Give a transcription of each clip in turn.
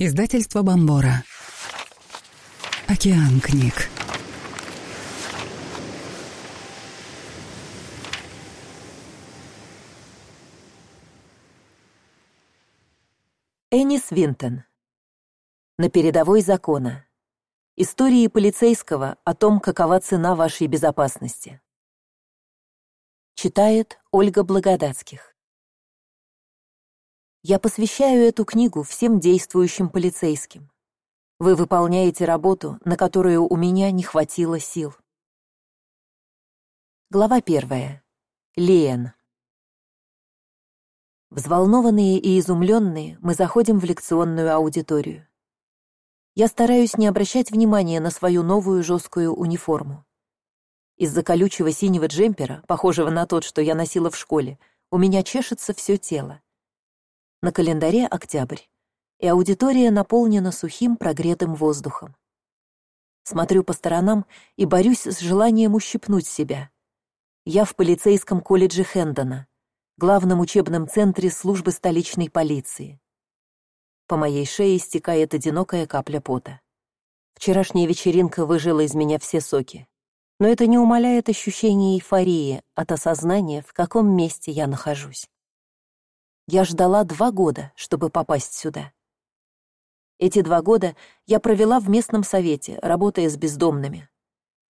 Издательство Бомбора. Океан книг. Энис Винтон. На передовой закона. Истории полицейского о том, какова цена вашей безопасности. Читает Ольга Благодатских. Я посвящаю эту книгу всем действующим полицейским. Вы выполняете работу, на которую у меня не хватило сил. Глава первая. Лиэн. Взволнованные и изумленные мы заходим в лекционную аудиторию. Я стараюсь не обращать внимания на свою новую жесткую униформу. Из-за колючего синего джемпера, похожего на тот, что я носила в школе, у меня чешется все тело. На календаре октябрь, и аудитория наполнена сухим прогретым воздухом. Смотрю по сторонам и борюсь с желанием ущипнуть себя. Я в полицейском колледже Хэндона, главном учебном центре службы столичной полиции. По моей шее стекает одинокая капля пота. Вчерашняя вечеринка выжила из меня все соки. Но это не умаляет ощущение эйфории от осознания, в каком месте я нахожусь. Я ждала два года, чтобы попасть сюда. Эти два года я провела в местном совете, работая с бездомными.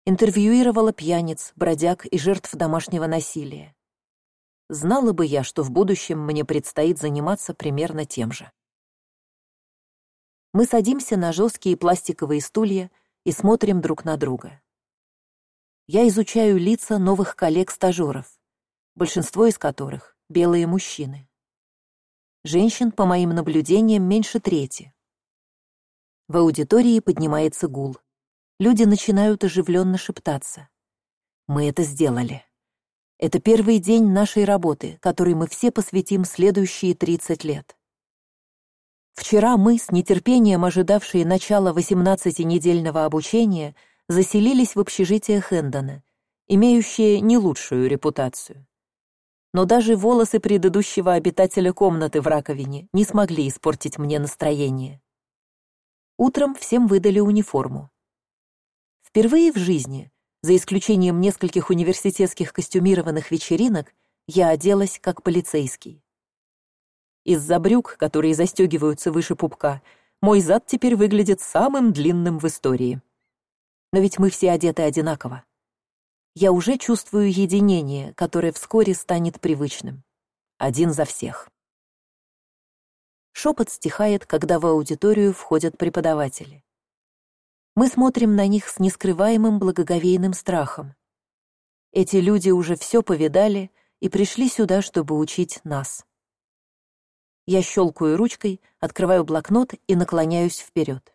Интервьюировала пьяниц, бродяг и жертв домашнего насилия. Знала бы я, что в будущем мне предстоит заниматься примерно тем же. Мы садимся на жесткие пластиковые стулья и смотрим друг на друга. Я изучаю лица новых коллег-стажеров, большинство из которых — белые мужчины. Женщин, по моим наблюдениям, меньше трети. В аудитории поднимается гул. Люди начинают оживленно шептаться. Мы это сделали. Это первый день нашей работы, который мы все посвятим следующие 30 лет. Вчера мы, с нетерпением ожидавшие начала 18-недельного обучения, заселились в общежитие Хэндона, имеющее не лучшую репутацию но даже волосы предыдущего обитателя комнаты в раковине не смогли испортить мне настроение. Утром всем выдали униформу. Впервые в жизни, за исключением нескольких университетских костюмированных вечеринок, я оделась как полицейский. Из-за брюк, которые застегиваются выше пупка, мой зад теперь выглядит самым длинным в истории. Но ведь мы все одеты одинаково я уже чувствую единение которое вскоре станет привычным. Один за всех. Шепот стихает когда в аудиторию входят преподаватели. Мы смотрим на них с нескрываемым благоговейным страхом. Эти люди уже все повидали и пришли сюда чтобы учить нас. Я щелкаю ручкой открываю блокнот и наклоняюсь вперед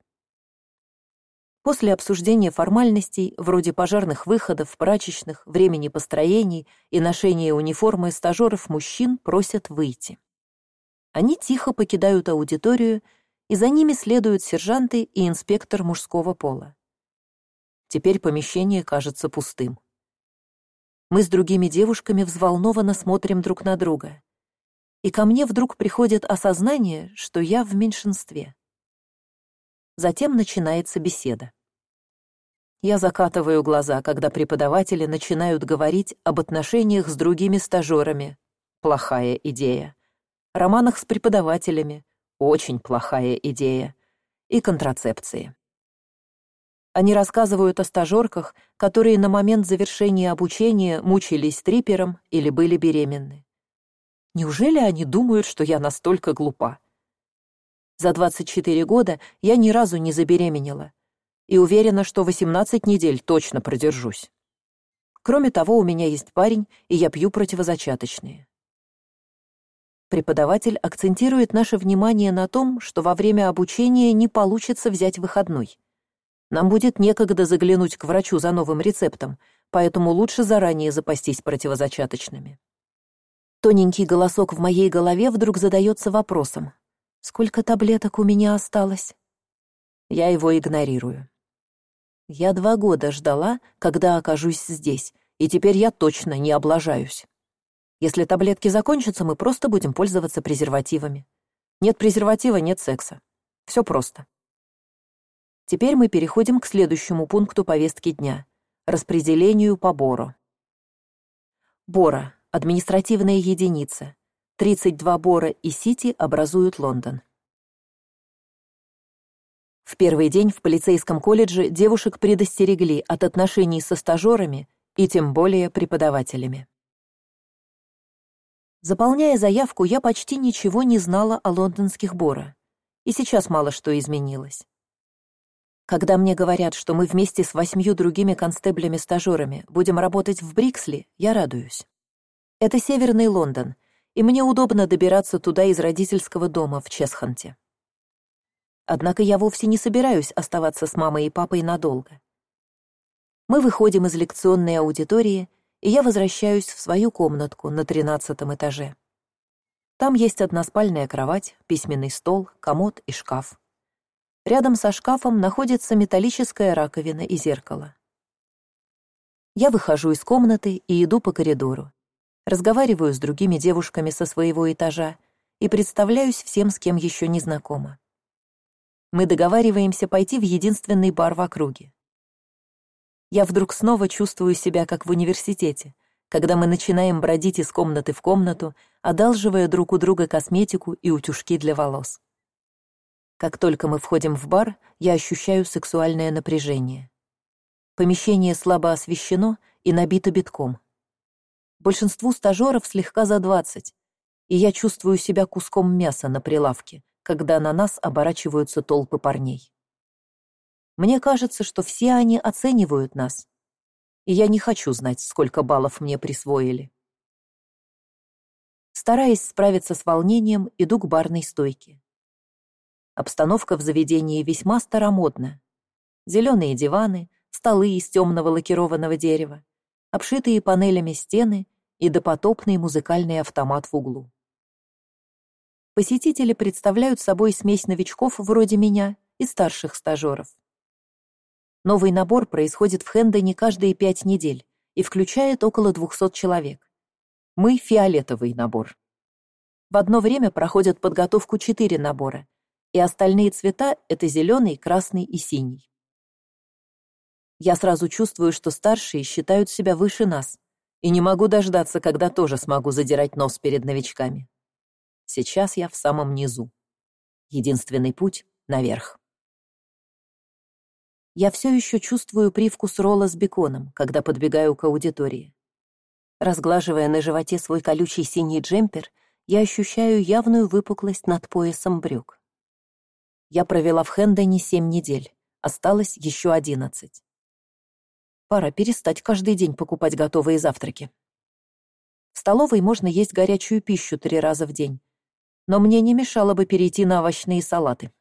После обсуждения формальностей, вроде пожарных выходов, прачечных, времени построений и ношения униформы стажеров мужчин просят выйти. Они тихо покидают аудиторию, и за ними следуют сержанты и инспектор мужского пола. Теперь помещение кажется пустым. Мы с другими девушками взволнованно смотрим друг на друга. И ко мне вдруг приходит осознание, что я в меньшинстве. Затем начинается беседа. Я закатываю глаза, когда преподаватели начинают говорить об отношениях с другими стажерами. Плохая идея. Романах с преподавателями. Очень плохая идея. И контрацепции. Они рассказывают о стажерках, которые на момент завершения обучения мучились трипером или были беременны. Неужели они думают, что я настолько глупа? За 24 года я ни разу не забеременела, и уверена, что восемнадцать недель точно продержусь. Кроме того, у меня есть парень, и я пью противозачаточные. Преподаватель акцентирует наше внимание на том, что во время обучения не получится взять выходной. Нам будет некогда заглянуть к врачу за новым рецептом, поэтому лучше заранее запастись противозачаточными. Тоненький голосок в моей голове вдруг задается вопросом. Сколько таблеток у меня осталось? Я его игнорирую. Я два года ждала, когда окажусь здесь, и теперь я точно не облажаюсь. Если таблетки закончатся, мы просто будем пользоваться презервативами. Нет презерватива — нет секса. все просто теперь мы переходим к следующему пункту повестки дня распределению по бору бора административная единица тридцать два бора и сити образуют лондон. В первый день в полицейском колледже девушек предостерегли от отношений со стажерами и тем более преподавателями. Заполняя заявку я почти ничего не знала о лондонских бора и сейчас мало что изменилось. Когда мне говорят что мы вместе с восьмью другими констеблями стажерами будем работать в бриксли я радуюсь. Это северный лондон и мне удобно добираться туда из родительского дома в чесханте. Однако я вовсе не собираюсь оставаться с мамой и папой надолго. Мы выходим из лекционной аудитории и я возвращаюсь в свою комнатку на тринадцатом этаже. Там есть односпальная кровать письменный стол комод и шкаф. Рядом со шкафом находится металлическая раковина и зеркало. Я выхожу из комнаты и иду по коридору разговариваю с другими девушками со своего этажа и представляюсь всем с кем еще не знакома. Мы договариваемся пойти в единственный бар в округе. Я вдруг снова чувствую себя как в университете когда мы начинаем бродить из комнаты в комнату одалживая друг у друга косметику и утюжки для волос. Как только мы входим в бар я ощущаю сексуальное напряжение. Помещение слабо освещено и набито битком большинству стажеров слегка за двадцать. И я чувствую себя куском мяса на прилавке когда на нас оборачиваются толпы парней. Мне кажется что все они оценивают нас. И я не хочу знать сколько баллов мне присвоили. Стараясь справиться с волнением иду к барной стойке. Обстановка в заведении весьма старомодна. Зеленые диваны столы из темного лакированного дерева обшитые панелями стены и допотопный музыкальный автомат в углу. Посетители представляют собой смесь новичков вроде меня и старших стажеров новый набор происходит в хендоне каждые пять недель и включает около двухсот человек. Мы фиолетовый набор. В одно время проходят подготовку четыре набора и остальные цвета это зеленый красный и синий. Я сразу чувствую что старшие считают себя выше нас и не могу дождаться когда тоже смогу задирать нос перед новичками. Сейчас я в самом низу. Единственный путь наверх. Я все еще чувствую привкус ролла с беконом когда подбегаю к аудитории. Разглаживая на животе свой колючий синий джемпер я ощущаю явную выпуклость над поясом брюк. Я провела в хендоне семь недель осталось еще одиннадцать пора перестать каждый день покупать готовые завтраки. В столовой можно есть горячую пищу три раза в день но мне не мешало бы перейти на овощные салаты.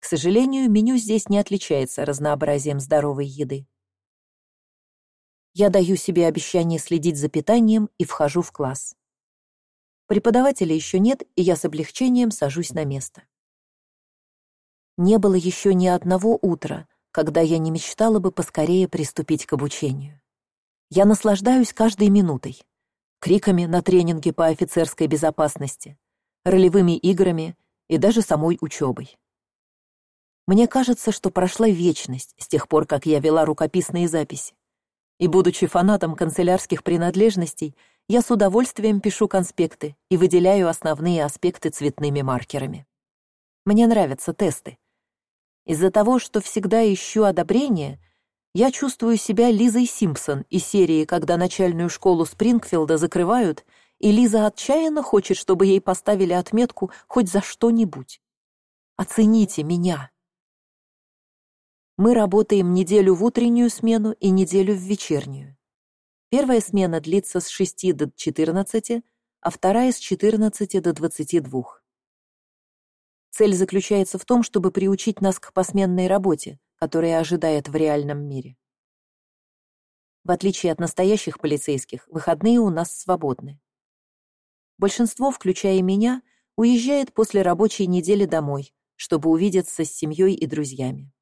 К сожалению меню здесь не отличается разнообразием здоровой еды. Я даю себе обещание следить за питанием и вхожу в класс. Преподавателя еще нет и я с облегчением сажусь на место. Не было еще ни одного утра когда я не мечтала бы поскорее приступить к обучению. Я наслаждаюсь каждой минутой. Криками на тренинге по офицерской безопасности ролевыми играми и даже самой учебой мне кажется что прошла вечность с тех пор как я вела рукописные записи. И будучи фанатом канцелярских принадлежностей я с удовольствием пишу конспекты и выделяю основные аспекты цветными маркерами. Мне нравятся тесты из за того что всегда ищу одобрение я чувствую себя лизой симпсон из серии когда начальную школу спрингфилда закрывают и лиза отчаянно хочет чтобы ей поставили отметку хоть за что нибудь оцените меня мы работаем неделю в утреннюю смену и неделю в вечернюю. Первая смена длится с шести до четырнадцати а вторая с четырнадцати до двадцати двух цель заключается в том чтобы приучить нас к посменной работе которая ожидает в реальном мире. В отличие от настоящих полицейских выходные у нас свободны. Большинство включая меня уезжает после рабочей недели домой чтобы увидеться с семьей и друзьями.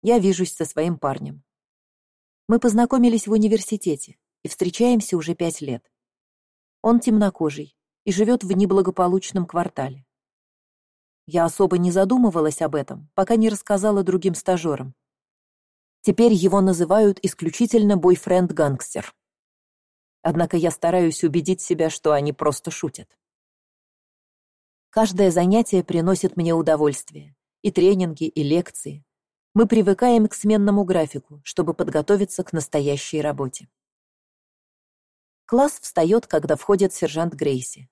Я вижусь со своим парнем. Мы познакомились в университете и встречаемся уже пять лет. Он темнокожий и живет в неблагополучном квартале я особо не задумывалась об этом пока не рассказала другим стажерам теперь его называют исключительно бойфренд гангстер однако я стараюсь убедить себя что они просто шутят. Каждое занятие приносит мне удовольствие и тренинги и лекции. Мы привыкаем к сменному графику чтобы подготовиться к настоящей работе. Класс встает когда входит сержант грейси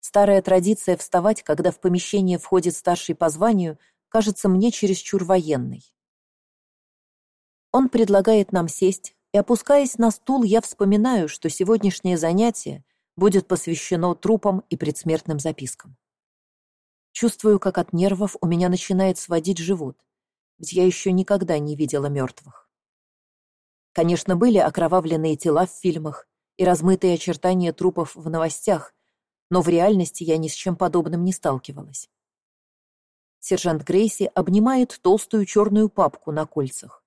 старая традиция вставать когда в помещение входит старший по званию кажется мне чересчур военной. Он предлагает нам сесть и опускаясь на стул я вспоминаю что сегодняшнее занятие будет посвящено трупам и предсмертным запискам. Чувствую как от нервов у меня начинает сводить живот ведь я еще никогда не видела мертвых. Конечно были окровавленные тела в фильмах и размытые очертания трупов в новостях но в реальности я ни с чем подобным не сталкивалась. Сержант грейси обнимает толстую черную папку на кольцах.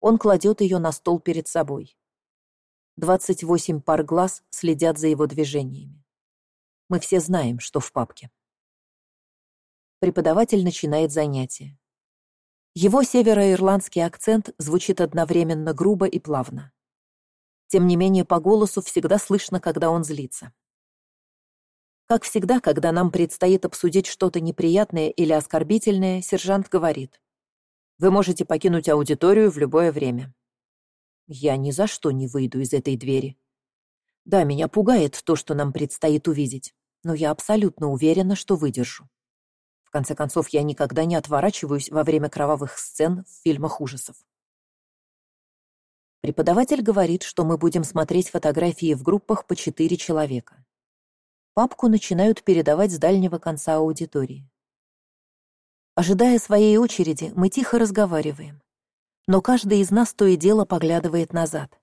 Он кладет ее на стол перед собой. Двадцать восемь пар глаз следят за его движениями. Мы все знаем что в папке. Преподаватель начинает занятие. Его североирландский акцент звучит одновременно грубо и плавно. Тем не менее по голосу всегда слышно когда он злится как всегда когда нам предстоит обсудить что то неприятное или оскорбительное сержант говорит. Вы можете покинуть аудиторию в любое время я ни за что не выйду из этой двери. Да меня пугает то что нам предстоит увидеть но я абсолютно уверена что выдержу. В конце концов я никогда не отворачиваюсь во время кровавых сцен в фильмах ужасов. Преподаватель говорит что мы будем смотреть фотографии в группах по четыре человека папку начинают передавать с дальнего конца аудитории. Ожидая своей очереди мы тихо разговариваем. Но каждый из нас то и дело поглядывает назад.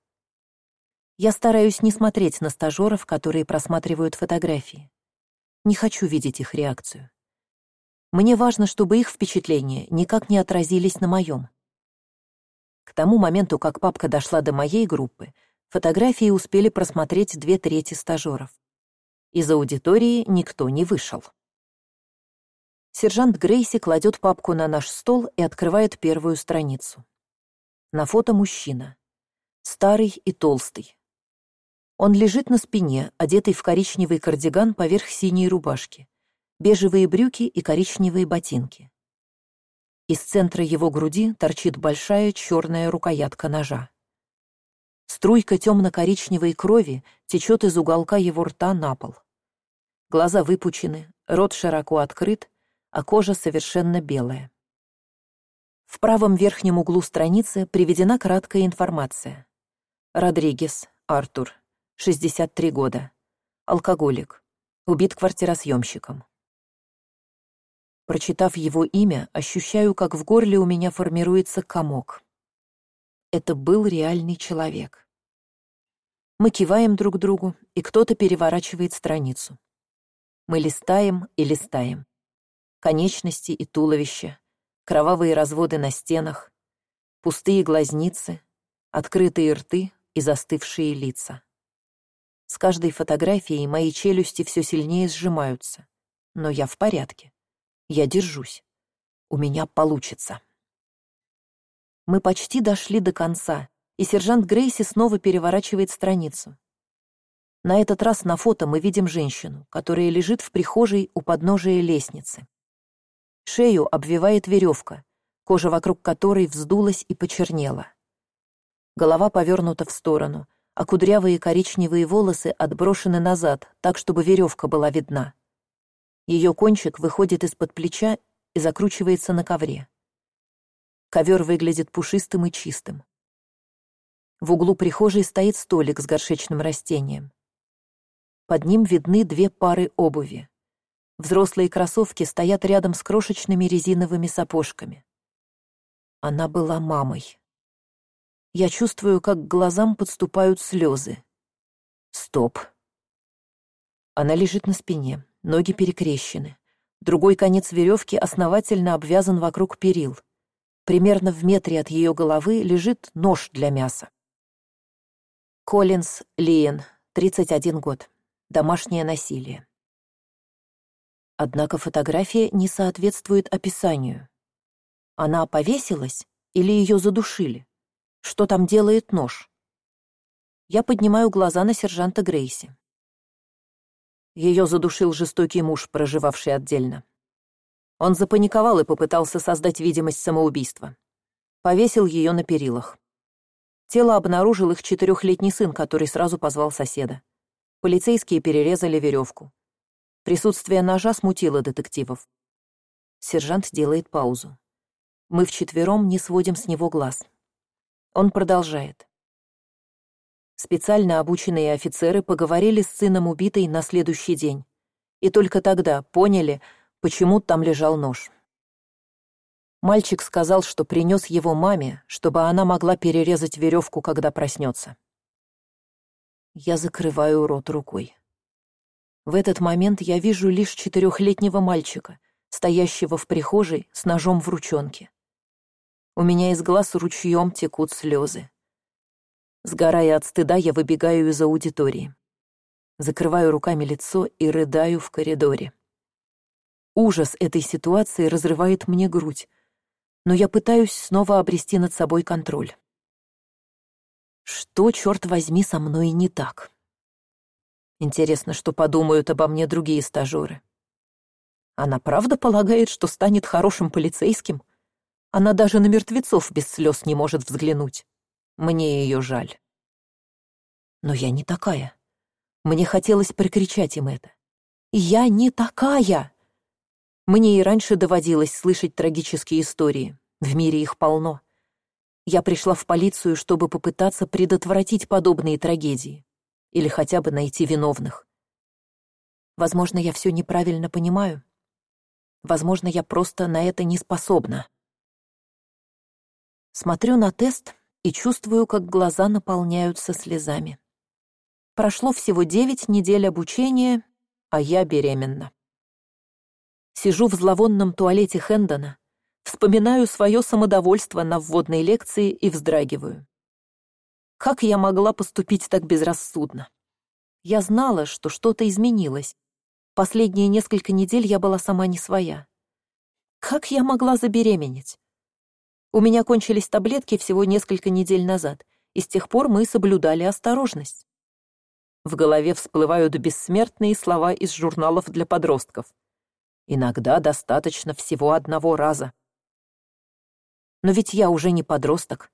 Я стараюсь не смотреть на стажеров которые просматривают фотографии. Не хочу видеть их реакцию. Мне важно чтобы их впечатления никак не отразились на моем к тому моменту как папка дошла до моей группы фотографии успели просмотреть две трети стажеров из аудитории никто не вышел. Сержант грейси кладет папку на наш стол и открывает первую страницу. На фото мужчина. Старый и толстый. Он лежит на спине одетый в коричневый кардиган поверх синей рубашки бежевые брюки и коричневые ботинки. Из центра его груди торчит большая черная рукоятка ножа. Струйка темно коричневой крови течет из уголка его рта на пол глаза выпучены рот широко открыт а кожа совершенно белая. В правом верхнем углу страницы приведена краткая информация. Родригес артур шестьдесят три года. Алкоголик. Убит квартиросъемщиком. Прочитав его имя ощущаю как в горле у меня формируется комок. Это был реальный человек. Мы киваем друг другу и кто то переворачивает страницу мы листаем и листаем. Конечности и туловища кровавые разводы на стенах пустые глазницы открытые рты и застывшие лица. С каждой фотографией мои челюсти все сильнее сжимаются но я в порядке. Я держусь. У меня получится. Мы почти дошли до конца и сержант грейси снова переворачивает страницу на этот раз на фото мы видим женщину которая лежит в прихожей у подножия лестницы. Шею обвивает веревка кожа вокруг которой вздулась и почернела. Голова повернута в сторону а кудрявые коричневые волосы отброшены назад так чтобы веревка была видна. Ее кончик выходит из под плеча и закручивается на ковре. Ковер выглядит пушистым и чистым. В углу прихожей стоит столик с горшечным растением под ним видны две пары обуви. Взрослые кроссовки стоят рядом с крошечными резиновыми сапожками. Она была мамой. Я чувствую как к глазам подступают слезы. Стоп. Она лежит на спине ноги перекрещены. Другой конец веревки основательно обвязан вокруг перил. Примерно в метре от ее головы лежит нож для мяса. Коллинз лиен тридцать один год домашнее насилие Однако фотография не соответствует описанию. Она повесилась или ее задушили? Что там делает нож? Я поднимаю глаза на сержанта Грейси. Ее задушил жестокий муж, проживавший отдельно. Он запаниковал и попытался создать видимость самоубийства. Повесил ее на перилах. Тело обнаружил их четырехлетний сын, который сразу позвал соседа. Полицейские перерезали веревку. Присутствие ножа смутило детективов. Сержант делает паузу. Мы вчетвером не сводим с него глаз. Он продолжает. Специально обученные офицеры поговорили с сыном убитой на следующий день. И только тогда поняли, почему там лежал нож. Мальчик сказал, что принес его маме, чтобы она могла перерезать веревку, когда проснется. Я закрываю рот рукой. В этот момент я вижу лишь четырехлетнего мальчика, стоящего в прихожей с ножом в ручонке. У меня из глаз ручьем текут слезы. Сгорая от стыда, я выбегаю из аудитории. Закрываю руками лицо и рыдаю в коридоре. Ужас этой ситуации разрывает мне грудь, но я пытаюсь снова обрести над собой контроль. Что, черт возьми, со мной не так? Интересно, что подумают обо мне другие стажеры. Она правда полагает, что станет хорошим полицейским? Она даже на мертвецов без слез не может взглянуть. Мне ее жаль. Но я не такая. Мне хотелось прикричать им это. «Я не такая!» Мне и раньше доводилось слышать трагические истории. В мире их полно. Я пришла в полицию, чтобы попытаться предотвратить подобные трагедии. Или хотя бы найти виновных. Возможно, я все неправильно понимаю. Возможно, я просто на это не способна. Смотрю на тест и чувствую, как глаза наполняются слезами. Прошло всего девять недель обучения, а я беременна. Сижу в зловонном туалете Хэндона, Вспоминаю свое самодовольство на вводной лекции и вздрагиваю. Как я могла поступить так безрассудно? Я знала, что что-то изменилось. Последние несколько недель я была сама не своя. Как я могла забеременеть? У меня кончились таблетки всего несколько недель назад, и с тех пор мы соблюдали осторожность. В голове всплывают бессмертные слова из журналов для подростков. Иногда достаточно всего одного раза. Но ведь я уже не подросток.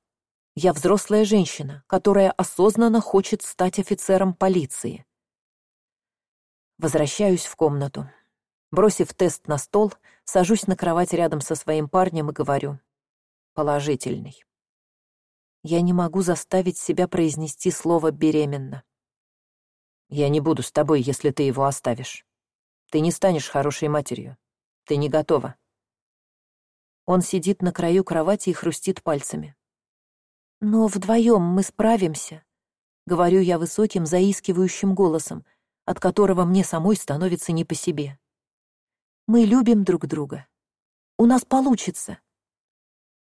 Я взрослая женщина, которая осознанно хочет стать офицером полиции. Возвращаюсь в комнату. Бросив тест на стол, сажусь на кровать рядом со своим парнем и говорю. Положительный. Я не могу заставить себя произнести слово «беременна». Я не буду с тобой, если ты его оставишь. Ты не станешь хорошей матерью. Ты не готова. Он сидит на краю кровати и хрустит пальцами. «Но вдвоем мы справимся», — говорю я высоким, заискивающим голосом, от которого мне самой становится не по себе. «Мы любим друг друга. У нас получится».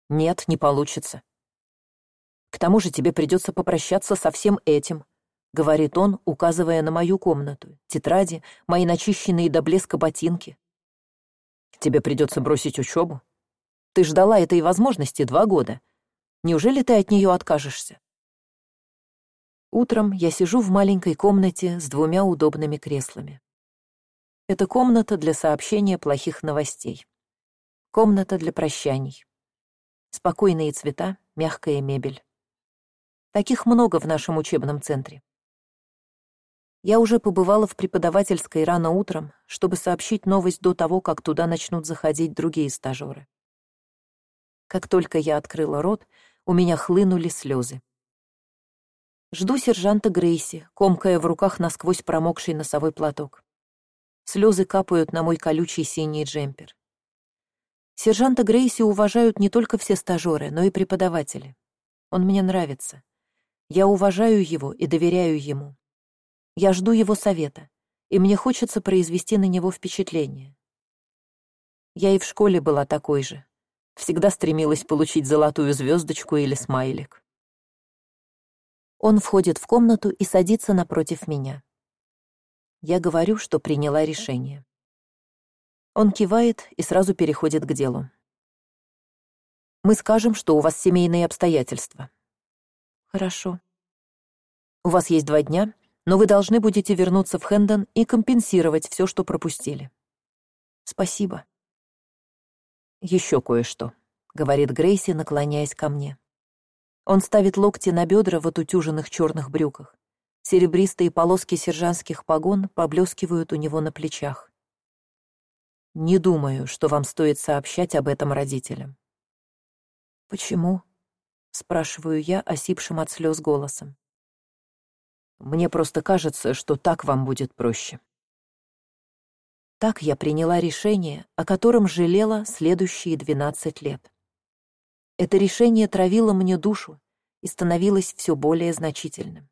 «Нет, не получится. К тому же тебе придется попрощаться со всем этим», — говорит он, указывая на мою комнату, тетради, мои начищенные до блеска ботинки. «Тебе придется бросить учебу, ты ждала этой возможности два года. Неужели ты от нее откажешься? Утром я сижу в маленькой комнате с двумя удобными креслами. Это комната для сообщения плохих новостей. Комната для прощаний. Спокойные цвета, мягкая мебель. Таких много в нашем учебном центре. Я уже побывала в преподавательской рано утром, чтобы сообщить новость до того, как туда начнут заходить другие стажеры. Как только я открыла рот, у меня хлынули слезы. Жду сержанта Грейси, комкая в руках насквозь промокший носовой платок. Слезы капают на мой колючий синий джемпер. Сержанта Грейси уважают не только все стажеры, но и преподаватели. Он мне нравится. Я уважаю его и доверяю ему. Я жду его совета, и мне хочется произвести на него впечатление. Я и в школе была такой же, Всегда стремилась получить золотую звездочку или смайлик. Он входит в комнату и садится напротив меня. Я говорю, что приняла решение. Он кивает и сразу переходит к делу. Мы скажем, что у вас семейные обстоятельства. Хорошо. У вас есть два дня, но вы должны будете вернуться в Хэндон и компенсировать все, что пропустили. Спасибо. Еще кое-что, говорит Грейси, наклоняясь ко мне. Он ставит локти на бедра в отутюженных черных брюках. Серебристые полоски сержантских погон поблескивают у него на плечах. Не думаю, что вам стоит сообщать об этом родителям. Почему? спрашиваю я осипшим от слез голосом. Мне просто кажется, что так вам будет проще. Так я приняла решение, о котором жалела следующие двенадцать лет. Это решение травило мне душу и становилось все более значительным.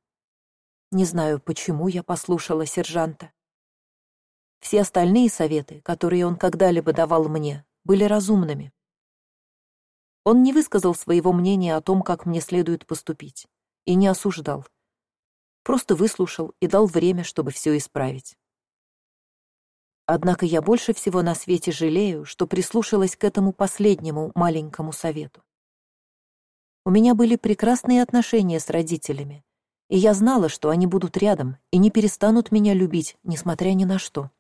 Не знаю, почему я послушала сержанта. Все остальные советы, которые он когда-либо давал мне, были разумными. Он не высказал своего мнения о том, как мне следует поступить, и не осуждал. Просто выслушал и дал время, чтобы все исправить. Однако я больше всего на свете жалею, что прислушалась к этому последнему маленькому совету. У меня были прекрасные отношения с родителями, и я знала, что они будут рядом и не перестанут меня любить, несмотря ни на что.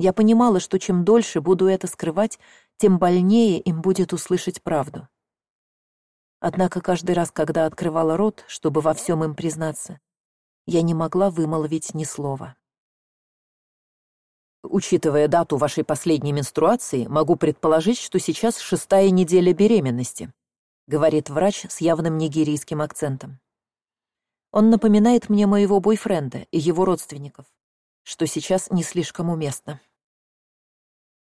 Я понимала, что чем дольше буду это скрывать, тем больнее им будет услышать правду. Однако каждый раз, когда открывала рот, чтобы во всем им признаться, я не могла вымолвить ни слова. Учитывая дату вашей последней менструации, могу предположить, что сейчас шестая неделя беременности, говорит врач с явным нигерийским акцентом. Он напоминает мне моего бойфренда и его родственников, что сейчас не слишком уместно.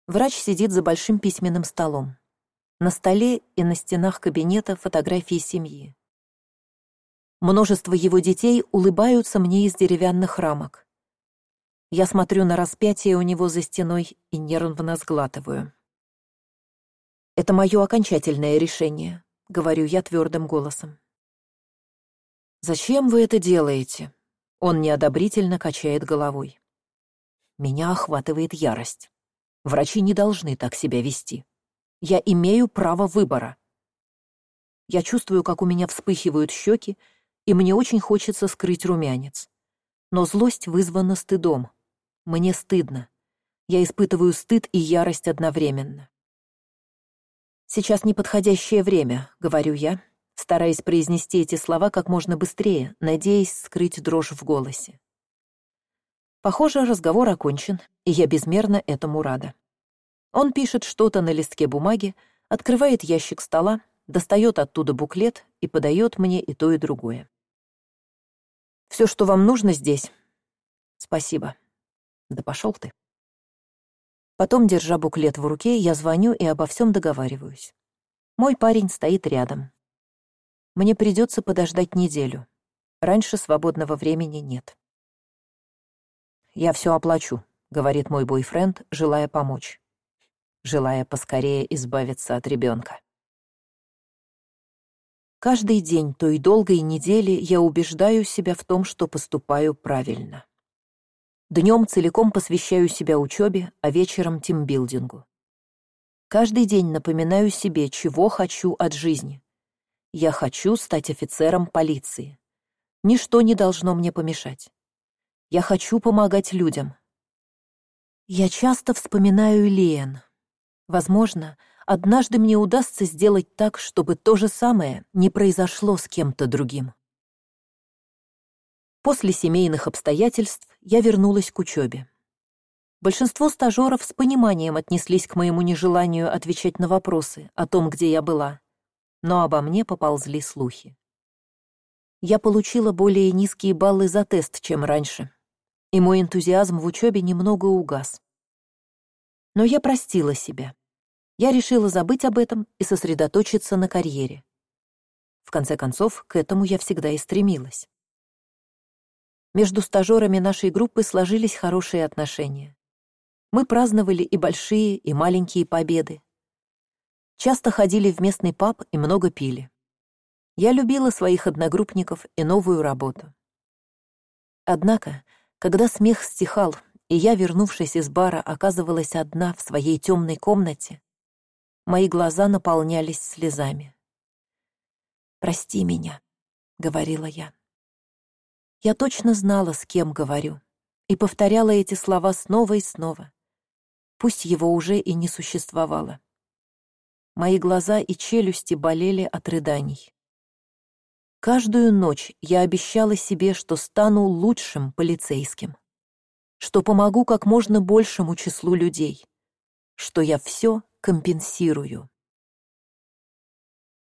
Врач сидит за большим письменным столом. На столе и на стенах кабинета фотографии семьи. Множество его детей улыбаются мне из деревянных рамок. Я смотрю на распятие у него за стеной и нервно сглатываю. «Это мое окончательное решение», — говорю я твердым голосом. «Зачем вы это делаете?» Он неодобрительно качает головой. Меня охватывает ярость. Врачи не должны так себя вести. Я имею право выбора. Я чувствую, как у меня вспыхивают щеки, и мне очень хочется скрыть румянец. Но злость вызвана стыдом. Мне стыдно. Я испытываю стыд и ярость одновременно. «Сейчас неподходящее время», — говорю я, стараясь произнести эти слова как можно быстрее, надеясь скрыть дрожь в голосе. Похоже, разговор окончен, и я безмерно этому рада. Он пишет что-то на листке бумаги, открывает ящик стола, достает оттуда буклет и подает мне и то, и другое. Все, что вам нужно здесь. Спасибо. Да пошел ты. Потом, держа буклет в руке, я звоню и обо всем договариваюсь. Мой парень стоит рядом. Мне придется подождать неделю. Раньше свободного времени нет. «Я все оплачу», — говорит мой бойфренд, желая помочь. Желая поскорее избавиться от ребенка. Каждый день той долгой недели я убеждаю себя в том, что поступаю правильно. Днем целиком посвящаю себя учебе, а вечером тимбилдингу. Каждый день напоминаю себе, чего хочу от жизни. Я хочу стать офицером полиции. Ничто не должно мне помешать. Я хочу помогать людям. Я часто вспоминаю Лиэн. Возможно, однажды мне удастся сделать так, чтобы то же самое не произошло с кем-то другим. После семейных обстоятельств я вернулась к учебе. Большинство стажеров с пониманием отнеслись к моему нежеланию отвечать на вопросы о том, где я была, но обо мне поползли слухи. Я получила более низкие баллы за тест, чем раньше, и мой энтузиазм в учебе немного угас. Но я простила себя. Я решила забыть об этом и сосредоточиться на карьере. В конце концов, к этому я всегда и стремилась. Между стажерами нашей группы сложились хорошие отношения. Мы праздновали и большие, и маленькие победы. Часто ходили в местный паб и много пили. Я любила своих одногруппников и новую работу. Однако, когда смех стихал, и я вернувшись из бара оказывалась одна в своей темной комнате мои глаза наполнялись слезами прости меня говорила я я точно знала с кем говорю и повторяла эти слова снова и снова. Пусть его уже и не существовало. Мои глаза и челюсти болели от рыданий. Каждую ночь я обещала себе что стану лучшим полицейским что помогу как можно большему числу людей что я все компенсирую